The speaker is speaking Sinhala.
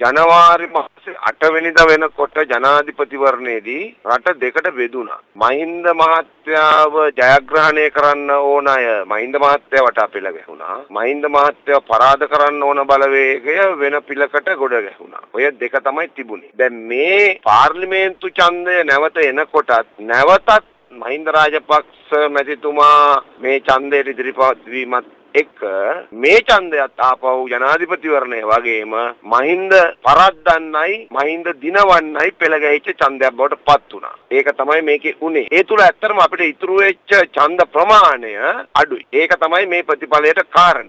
ජනවාරි මාසේ 8 වෙනිදා වෙනකොට ජනාධිපතිවරණයේදී රට දෙකට බෙදුණා. මහින්ද මහත්තයාව ජයග්‍රහණය කරන්න ඕන අය මහින්ද මහත්තයා වටා පෙළ ගැහුණා. මහින්ද මහත්තයා පරාද කරන්න ඕන බලවේගය වෙන පිළකට ගොඩ ගැහුණා. ඔය දෙක තමයි තිබුණේ. දැන් මේ පාර්ලිමේන්තු ඡන්දය නැවත එනකොටත් නැවතත් මහින්ද රාජපක්ෂ මැතිතුමා මේ ඡන්දයට ඉදිරිපත් වීමත් එක්ක මේ ඡන්දයත් ආපහු ජනාධිපතිවරණය වගේම මහින්ද පරද්දන්නයි මහින්ද දිනවන්නයි පෙළ ගැහිච්ච ඡන්දයක් බවට පත් වුණා. ඒක තමයි මේකේ උනේ. ඒ තුල ඇත්තටම අපිට ඉතුරු වෙච්ච ඡන්ද ප්‍රමාණය අඩුයි. ඒක තමයි මේ ප්‍රතිඵලයට කාරණේ.